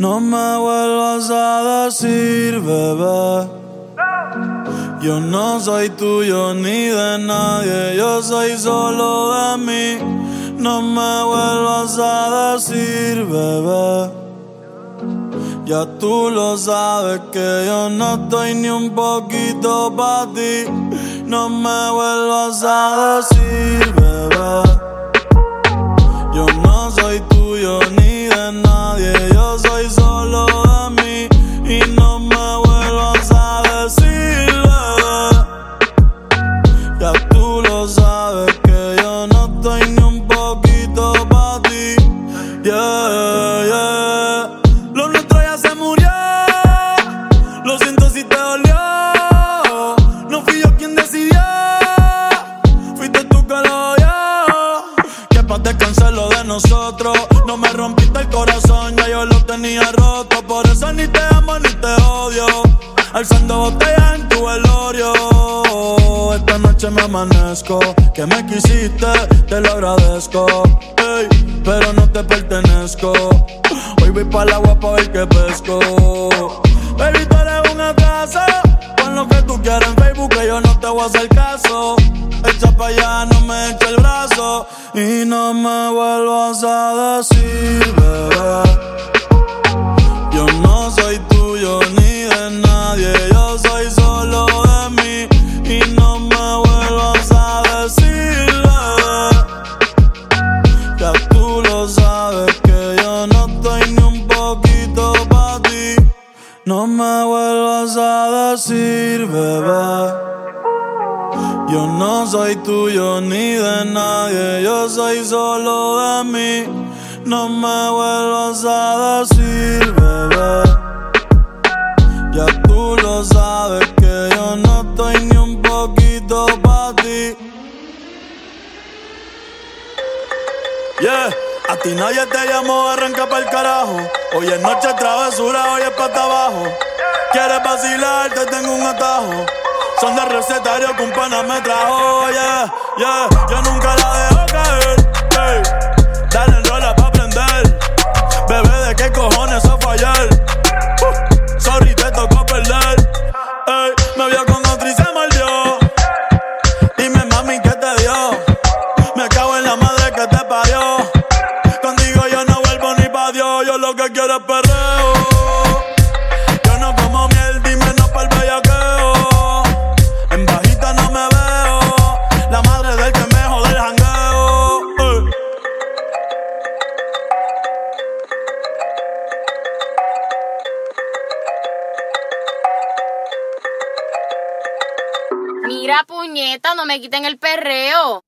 No me vuelvas a decir, bebé. Yo no soy tuyo ni de nadie, yo soy solo de mí. No me vuelvas a decir, bebé. Ya tú lo sabes que yo no estoy ni un poquito para ti. No me vuelvas a decir, bebé. Yo lo tenía roto. Por eso ni te amo ni te odio. Alzando botellas en tu velorio. Esta noche me amanezco. Que me quisiste, te lo agradezco. Ey, pero no te pertenezco. Hoy voy pa' la agua pa' ver qué pesco. Baby, tú eres un atraso. Pon lo que tú quieras en Facebook, que yo no te voy a hacer caso. Echa pa' allá, no me eche el brazo. Y no me vuelvas a decir, bebé. Decir, bebé. Yo no soy tuyo ni de nadie, yo soy solo de mí. No me vuelvas a decir, bebé. Ya tú lo sabes que yo no estoy ni un poquito para ti. Yeah, a ti nadie te llamó, arranca para el carajo. Hoy es noche travesura, hoy es pata abajo. Quieres vacilar, te tengo un atajo. Son de recetario que un pana me trajo, yeah, yeah. Yo nunca la dejo caer. Mira, puñeta, no me quiten el perreo.